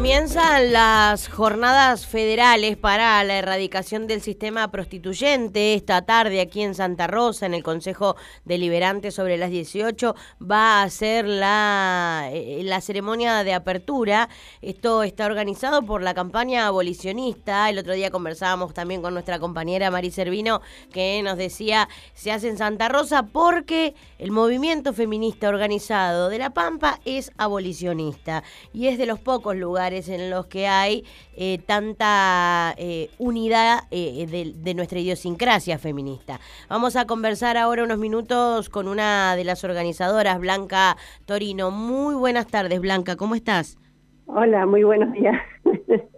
Comienzan las jornadas federales para la erradicación del sistema prostituyente. Esta tarde aquí en Santa Rosa, en el Consejo Deliberante sobre las 18, va a ser la, eh, la ceremonia de apertura. Esto está organizado por la campaña abolicionista. El otro día conversábamos también con nuestra compañera Mari Servino, que nos decía, se hace en Santa Rosa porque el movimiento feminista organizado de La Pampa es abolicionista y es de los pocos lugares en los que hay eh, tanta eh, unidad eh, de, de, nuestra idiosincrasia feminista. Vamos a conversar ahora unos minutos con una de las organizadoras, Blanca Torino. Muy buenas tardes, Blanca, ¿cómo estás? Hola, muy buenos días.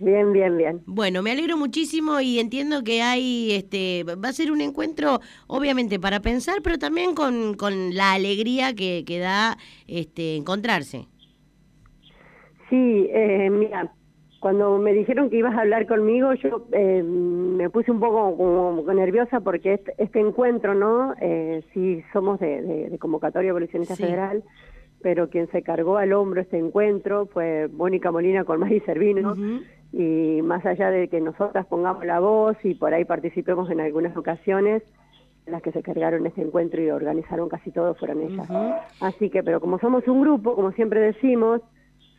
Bien, bien, bien. Bueno, me alegro muchísimo y entiendo que hay, este, va a ser un encuentro, obviamente, para pensar, pero también con, con la alegría que, que da este, encontrarse. Sí, eh, mira, cuando me dijeron que ibas a hablar conmigo, yo eh, me puse un poco como, nerviosa porque este, este encuentro, ¿no? Eh, sí, somos de, de, convocatoria abolicionista federal, pero quien se cargó al hombro este encuentro fue Mónica Molina con Servino. Y más allá de que nosotras pongamos la voz y por ahí participemos en algunas ocasiones, las que se cargaron este encuentro y organizaron casi todo fueron ellas. Así que, pero como somos un grupo, como siempre decimos,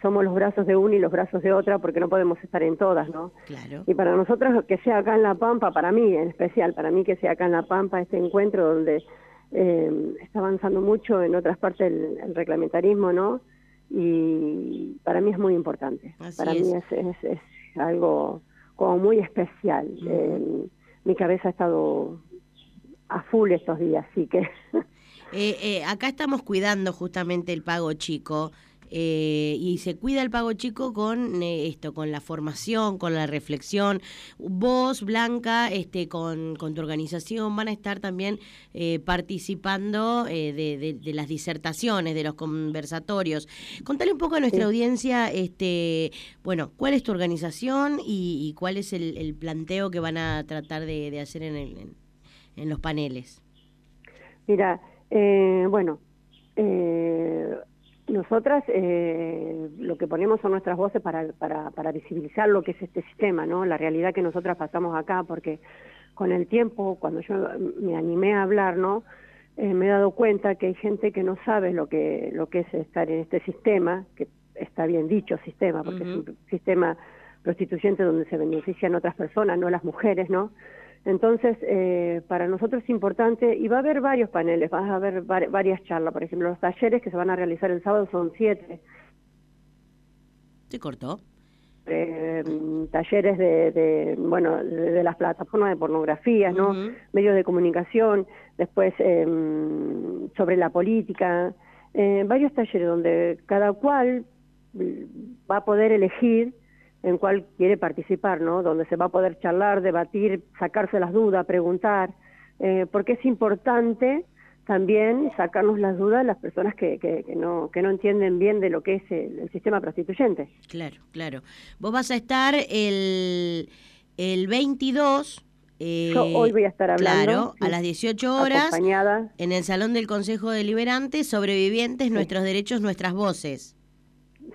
somos los brazos de una y los brazos de otra porque no podemos estar en todas, ¿no? Claro. Y para nosotros que sea acá en La Pampa, para mí en especial, para mí que sea acá en La Pampa este encuentro donde eh, está avanzando mucho en otras partes el, reglamentarismo, ¿no? Y para mí es muy importante. para mí es, es, algo como muy especial. Eh, mi cabeza ha estado a full estos días, así que... Eh, eh, acá estamos cuidando justamente el pago chico. Eh, y se cuida el pago chico con eh, esto, con la formación, con la reflexión. Vos, Blanca, este, con, con tu organización van a estar también eh, participando de, de, las disertaciones, de los conversatorios. Contale un poco a nuestra audiencia, este, bueno, cuál es tu organización y, cuál es el, el, planteo que van a tratar de, de hacer en, el, en, en, los paneles. Mira, bueno, eh, nosotras eh, lo que ponemos son nuestras voces para, para, para, visibilizar lo que es este sistema, ¿no? La realidad que nosotras pasamos acá, porque con el tiempo, cuando yo me animé a hablar, ¿no? Eh, me he dado cuenta que hay gente que no sabe lo que, lo que es estar en este sistema, que está bien dicho sistema, porque es un sistema prostituyente donde se benefician otras personas, no las mujeres, ¿no? Entonces, eh, para nosotros es importante, y va a haber varios paneles, va a haber varias charlas, por ejemplo, los talleres que se van a realizar el sábado son siete. ¿Se cortó? Eh, talleres de, de bueno, de, las plataformas de pornografía, ¿no? Medios de comunicación, después eh, sobre la política, eh, varios talleres donde cada cual va a poder elegir en cual quiere participar, ¿no? Donde se va a poder charlar, debatir, sacarse las dudas, preguntar, eh, porque es importante también sacarnos las dudas de las personas que, que, no, que no entienden bien de lo que es el, sistema prostituyente. Claro, claro. Vos vas a estar el, el 22... Eh, Yo hoy voy a estar hablando. Claro, a las 18 horas, en el Salón del Consejo Deliberante, Sobrevivientes, Nuestros Derechos, Nuestras Voces.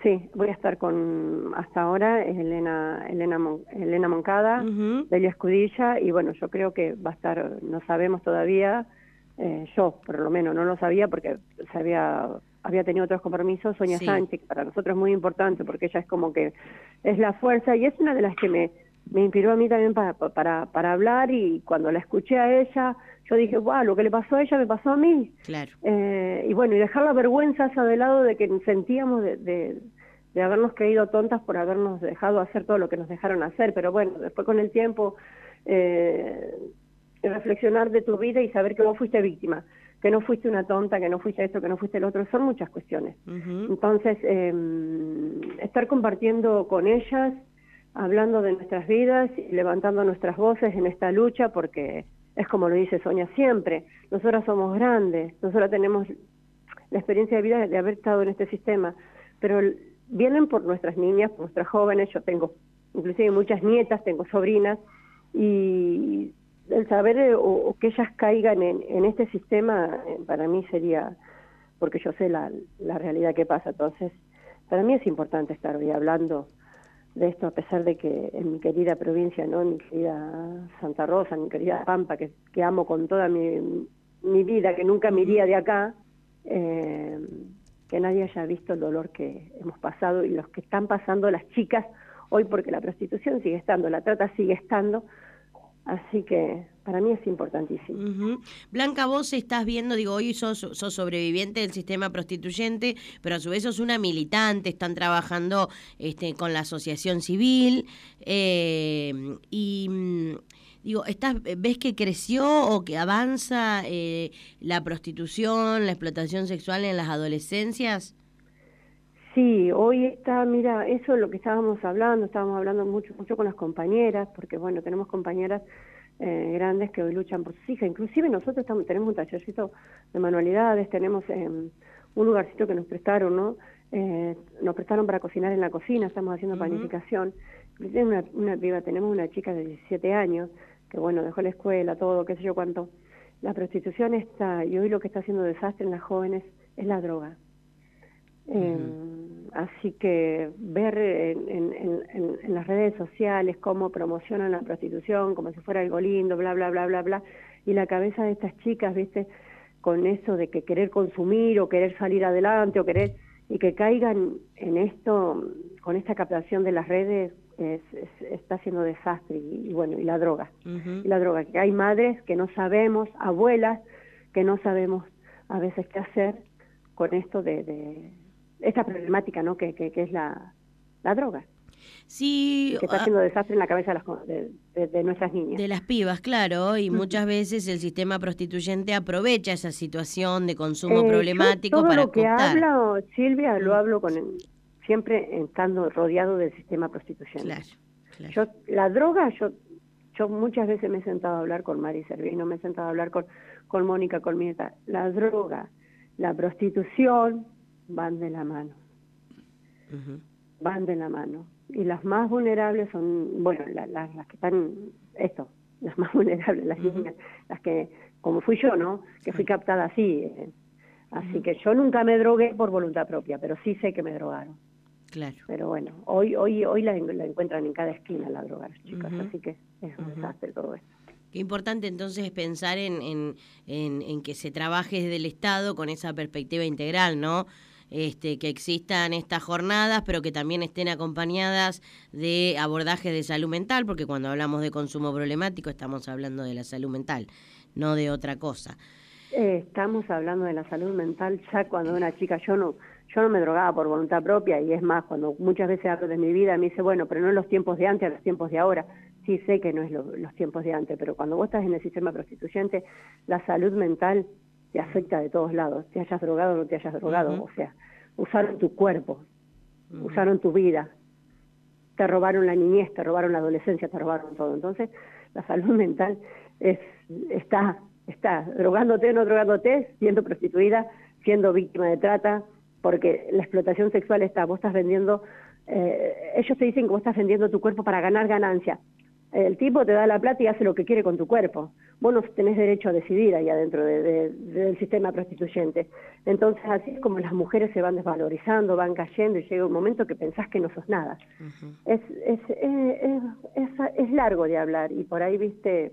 Sí, voy a estar con, hasta ahora, es Elena, Elena, Elena Moncada, Delia Escudilla, y bueno, yo creo que va a estar, no sabemos todavía, eh, yo por lo menos no lo sabía porque se había, había tenido otros compromisos, Sonia Sánchez, que para nosotros es muy importante porque ella es como que es la fuerza y es una de las que me, me inspiró a mí también para, para, para hablar y cuando la escuché a ella, yo dije, wow, lo que le pasó a ella me pasó a mí. Claro. Eh, y bueno, y dejar la vergüenza esa de lado de que sentíamos de, de, de, habernos creído tontas por habernos dejado hacer todo lo que nos dejaron hacer, pero bueno, después con el tiempo, eh, reflexionar de tu vida y saber que vos fuiste víctima, que no fuiste una tonta, que no fuiste esto, que no fuiste el otro, son muchas cuestiones. Entonces, eh, estar compartiendo con ellas, hablando de nuestras vidas y levantando nuestras voces en esta lucha, porque es como lo dice Sonia siempre, nosotras somos grandes, nosotras tenemos la experiencia de vida de haber estado en este sistema, pero vienen por nuestras niñas, por nuestras jóvenes, yo tengo inclusive muchas nietas, tengo sobrinas, y el saber eh, que ellas caigan en, en este sistema eh, para mí sería, porque yo sé la, la realidad que pasa, entonces para mí es importante estar hoy hablando de esto, a pesar de que en mi querida provincia, ¿no? En mi querida Santa Rosa, en mi querida Pampa, que, que amo con toda mi, mi vida, que nunca me iría de acá, eh, que nadie haya visto el dolor que hemos pasado y los que están pasando las chicas hoy, porque la prostitución sigue estando, la trata sigue estando, Así que para mí es importantísimo. Blanca, vos estás viendo, digo, hoy sos, sos, sobreviviente del sistema prostituyente, pero a su vez sos una militante, están trabajando este, con la asociación civil eh, y... Mm, digo, ¿estás, ¿ves que creció o que avanza eh, la prostitución, la explotación sexual en las adolescencias? Sí, hoy está, mira, eso es lo que estábamos hablando, estábamos hablando mucho, mucho con las compañeras, porque bueno, tenemos compañeras eh, grandes que hoy luchan por sus hijas, inclusive nosotros estamos, tenemos un tallercito de manualidades, tenemos em, un lugarcito que nos prestaron, ¿no? Eh, nos prestaron para cocinar en la cocina, estamos haciendo panificación. Una, una piba, tenemos una chica de 17 años, que bueno, dejó la escuela, todo, qué sé yo cuánto. La prostitución está, y hoy lo que está haciendo desastre en las jóvenes es la droga. Eh, así que ver en, en, las redes sociales cómo promocionan la prostitución como si fuera algo lindo, bla, bla, bla, bla, bla, y la cabeza de estas chicas, viste, con eso de que querer consumir o querer salir adelante o querer, y que caigan en esto, con esta captación de las redes, es, está haciendo desastre, y, bueno, y la droga, y la droga, que hay madres que no sabemos, abuelas que no sabemos a veces qué hacer con esto de esta problemática ¿no? que, que, es la, la droga. Sí, que está haciendo desastre en la cabeza de, de, nuestras niñas. De las pibas, claro, y muchas veces el sistema prostituyente aprovecha esa situación de consumo eh, problemático todo para lo que hablo, Silvia, lo hablo con siempre estando rodeado del sistema prostituyente. Claro, Yo, la droga, yo yo muchas veces me he sentado a hablar con Mari Servino, me he sentado a hablar con, con Mónica Colmieta. La droga, la prostitución, van de la mano. Van de la mano. Y las más vulnerables son, bueno, las que están, esto, las más vulnerables, las niñas, las que, como fui yo, ¿no? Que fui captada así. Eh. Así que yo nunca me drogué por voluntad propia, pero sí sé que me drogaron. Claro. Pero bueno, hoy hoy hoy la, encuentran en cada esquina la droga, chicas, así que es un desastre todo esto. Qué importante entonces pensar en, en, en, en, que se trabaje desde el Estado con esa perspectiva integral, ¿no? Este, que existan estas jornadas, pero que también estén acompañadas de abordajes de salud mental, porque cuando hablamos de consumo problemático estamos hablando de la salud mental, no de otra cosa. Eh, estamos hablando de la salud mental ya cuando una chica, yo no, yo no me drogaba por voluntad propia y es más, cuando muchas veces hablo de mi vida me dice, bueno, pero no en los tiempos de antes, en los tiempos de ahora. Sí sé que no es los tiempos de antes, pero cuando vos estás en el sistema prostituyente, la salud mental te afecta de todos lados, te hayas drogado o no te hayas drogado, o sea, usaron tu cuerpo, usaron tu vida, te robaron la niñez, te robaron la adolescencia, te robaron todo. Entonces, la salud mental es, está, está drogándote o no drogándote, siendo prostituida, siendo víctima de trata, porque la explotación sexual está, vos estás vendiendo, eh, ellos te dicen que vos estás vendiendo tu cuerpo para ganar ganancia. El tipo te da la plata y hace lo que quiere con tu cuerpo. Vos no tenés derecho a decidir ahí adentro del sistema prostituyente. Entonces, así es como las mujeres se van desvalorizando, van cayendo y llega un momento que pensás que no sos nada. es, es, es, es, largo de hablar y por ahí, viste,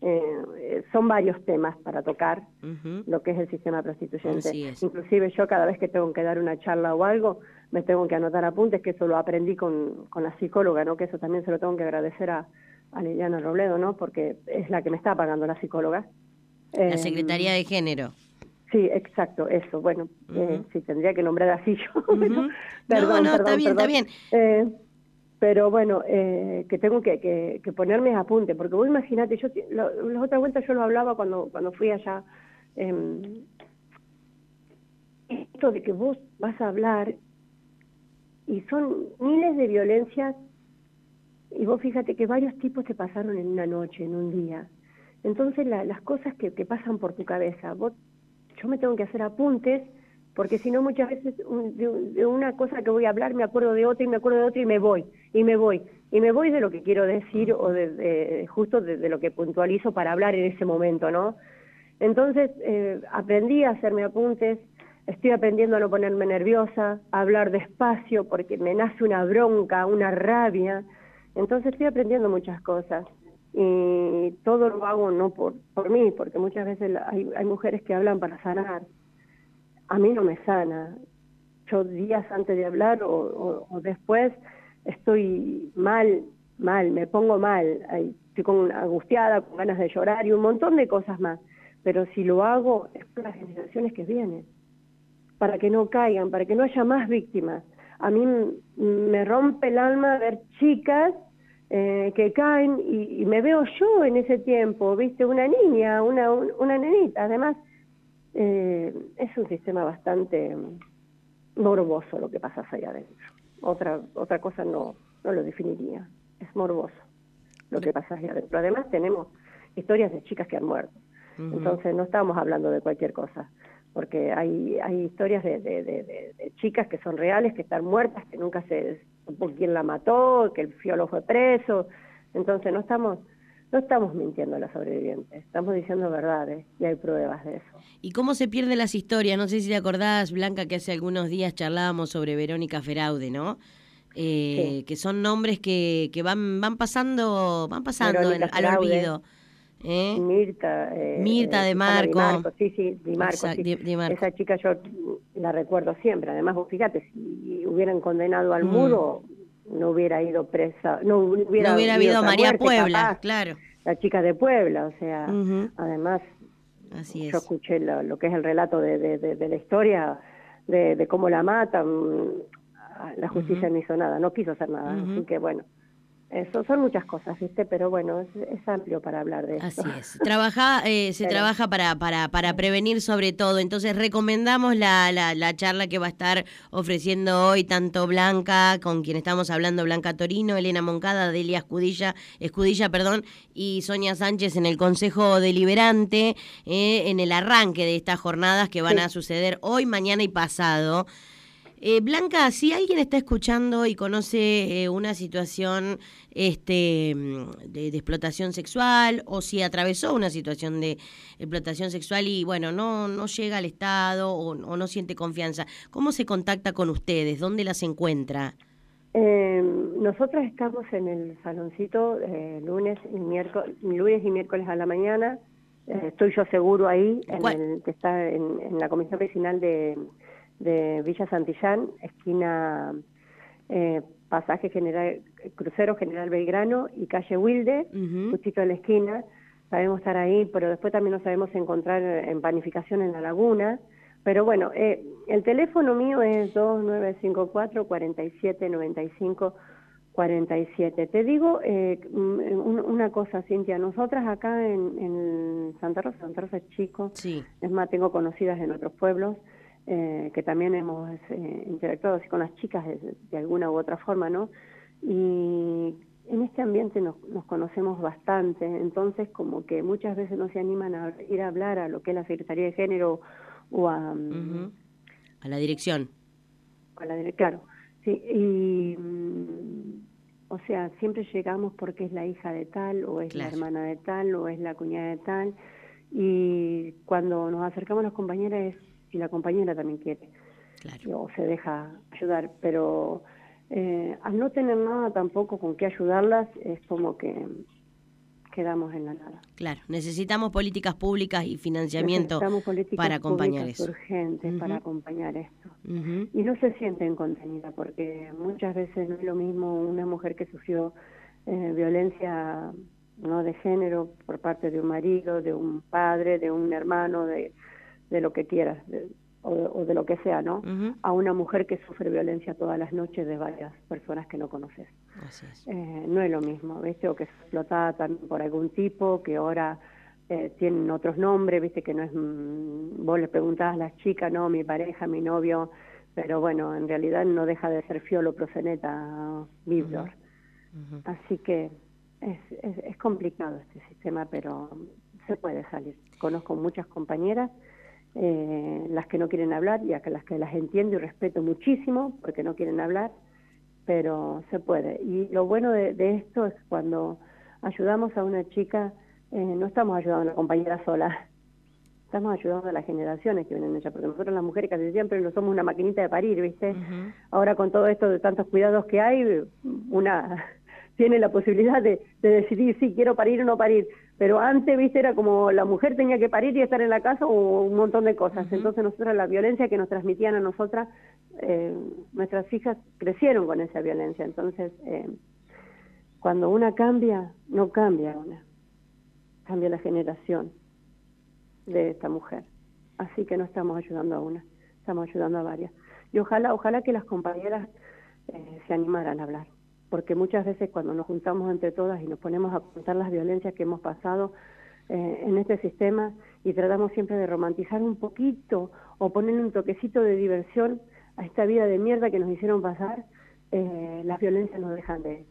eh, son varios temas para tocar lo que es el sistema prostituyente. Inclusive yo cada vez que tengo que dar una charla o algo, me tengo que anotar apuntes, que eso lo aprendí con, con la psicóloga, ¿no? que eso también se lo tengo que agradecer a, a Liliana Robledo, ¿no? porque es la que me está pagando la psicóloga. La eh, Secretaría de Género. Sí, exacto, eso. Bueno, eh, sí, tendría que nombrar así yo. perdón, no, no, está bien, está bien. Eh, pero bueno, eh, que tengo que, que, ponerme a apunte, porque vos imagínate, yo la, otra vuelta yo lo hablaba cuando, cuando fui allá, eh, esto de que vos vas a hablar y son miles de violencias y vos fíjate que varios tipos te pasaron en una noche, en un día. Entonces las cosas que, que pasan por tu cabeza, vos, yo me tengo que hacer apuntes porque si no muchas veces de, una cosa que voy a hablar me acuerdo de otra y me acuerdo de otra y me voy, y me voy, y me voy de lo que quiero decir o de, justo de, lo que puntualizo para hablar en ese momento, ¿no? Entonces eh, aprendí a hacerme apuntes, estoy aprendiendo a no ponerme nerviosa, a hablar despacio porque me nace una bronca, una rabia. Entonces estoy aprendiendo muchas cosas y todo lo hago no por, por mí, porque muchas veces hay, hay mujeres que hablan para sanar. A mí no me sana. Yo días antes de hablar o, después estoy mal, mal, me pongo mal, estoy con, angustiada, con ganas de llorar y un montón de cosas más. Pero si lo hago es por las generaciones que vienen, para que no caigan, para que no haya más víctimas. A mí me rompe el alma ver chicas eh, que caen y, me veo yo en ese tiempo, viste, una niña, una, una nenita, además eh, es un sistema bastante morboso lo que pasa allá adentro. Otra, otra cosa no, no lo definiría, es morboso lo que pasa allá adentro. Además tenemos historias de chicas que han muerto, entonces no estamos hablando de cualquier cosa porque hay, hay historias de, de, de, chicas que son reales, que están muertas, que nunca se por quién la mató, que el fiolo fue preso. Entonces no estamos no estamos mintiendo a las sobrevivientes, estamos diciendo verdades y hay pruebas de eso. ¿Y cómo se pierden las historias? No sé si te acordás, Blanca, que hace algunos días charlábamos sobre Verónica Feraude, ¿no? Eh, que son nombres que, que van van pasando van pasando al olvido. ¿Eh? Mirta. Eh, Mirta de Marco. Sí, sí, Di Marco, Esa chica yo la recuerdo siempre. Además, fíjate, si hubieran condenado al mm. mudo, no hubiera ido presa. No hubiera, habido María Puebla, claro. La chica de Puebla, o sea, además, Así yo escuché lo, que es el relato de, de, la historia, de, cómo la matan. La justicia no hizo nada, no quiso hacer nada. Así que bueno. Eso son muchas cosas, ¿viste? Pero bueno, es, amplio para hablar de eso. Así es. Trabaja, eh, se trabaja para, para, para prevenir sobre todo. Entonces, recomendamos la, la, la, charla que va a estar ofreciendo hoy tanto Blanca, con quien estamos hablando, Blanca Torino, Elena Moncada, Delia Escudilla, Escudilla perdón, y Sonia Sánchez en el Consejo Deliberante, eh, en el arranque de estas jornadas que van a suceder hoy, mañana y pasado. Eh, Blanca, si alguien está escuchando y conoce eh, una situación este, mm, de, explotación sexual o si atravesó una situación de explotación sexual y bueno, no, no llega al Estado o, no siente confianza, ¿cómo se contacta con ustedes? ¿Dónde las encuentra? Eh, nosotras estamos en el saloncito eh, lunes, y miércoles, lunes y miércoles a la mañana. estoy yo seguro ahí, en el, que está en la comisión vecinal de de Villa Santillán, esquina eh, pasaje general, crucero General Belgrano y calle Wilde, justito en la esquina. Sabemos estar ahí, pero después también nos sabemos encontrar en panificación en la laguna. Pero bueno, eh, el teléfono mío es 2954 4795 47. Te digo eh, una cosa, Cintia, nosotras acá en, en Santa Rosa, Santa Rosa es chico, sí. es más, tengo conocidas en otros pueblos, eh, que también hemos eh, interactuado así con las chicas de, alguna u otra forma, ¿no? Y en este ambiente nos, nos, conocemos bastante, entonces como que muchas veces no se animan a ir a hablar a lo que es la Secretaría de Género o a... Mm, a la dirección. A la claro, sí, y... Mm, o sea, siempre llegamos porque es la hija de tal, o es la hermana de tal, o es la cuñada de tal, y cuando nos acercamos a las compañeras es y la compañera también quiere o se deja ayudar, pero eh, al no tener nada tampoco con qué ayudarlas es como que quedamos en la nada. Claro, necesitamos políticas públicas y financiamiento para acompañar eso. urgentes para acompañar esto. Y no se sienten contenidas porque muchas veces no es lo mismo una mujer que sufrió eh, violencia no de género por parte de un marido, de un padre, de un hermano, de de lo que quieras o, de lo que sea, ¿no? A una mujer que sufre violencia todas las noches de varias personas que no conoces. Eh, no es lo mismo, ¿viste? O que es explotada también por algún tipo, que ahora eh, tienen otros nombres, ¿viste? Que no es, mm, vos le preguntabas a las chicas, no, mi pareja, mi novio, pero bueno, en realidad no deja de ser fiolo, proseneta, Víctor. Así que es, es, es complicado este sistema, pero se puede salir. Conozco muchas compañeras eh, las que no quieren hablar y a las que las entiendo y respeto muchísimo porque no quieren hablar, pero se puede. Y lo bueno de, esto es cuando ayudamos a una chica, eh, no estamos ayudando a una compañera sola, estamos ayudando a las generaciones que vienen ella, porque nosotros las mujeres casi siempre no somos una maquinita de parir, ¿viste? Ahora con todo esto de tantos cuidados que hay, una tiene la posibilidad de, decidir si quiero parir o no parir, pero antes, ¿viste? Era como la mujer tenía que parir y estar en la casa o un montón de cosas. Entonces nosotros la violencia que nos transmitían a nosotras, eh, nuestras hijas crecieron con esa violencia. Entonces, eh, cuando una cambia, no cambia una, cambia la generación de esta mujer. Así que no estamos ayudando a una, estamos ayudando a varias. Y ojalá, ojalá que las compañeras eh, se animaran a hablar, porque muchas veces cuando nos juntamos entre todas y nos ponemos a contar las violencias que hemos pasado eh, en este sistema y tratamos siempre de romantizar un poquito o ponerle un toquecito de diversión a esta vida de mierda que nos hicieron pasar, eh, las violencias no dejan de,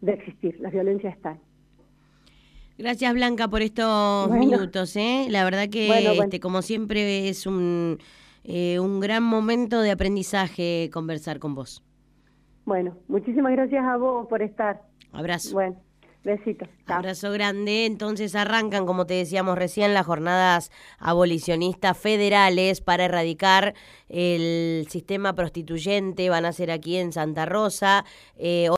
de existir, las violencias están. Gracias Blanca por estos minutos, ¿eh? La verdad que Este, como siempre es un, eh, un gran momento de aprendizaje conversar con vos. Bueno, muchísimas gracias a vos por estar. Abrazo. Bueno. Besito. Abrazo grande. Entonces arrancan, como te decíamos recién, las jornadas abolicionistas federales para erradicar el sistema prostituyente. Van a ser aquí en Santa Rosa. Eh,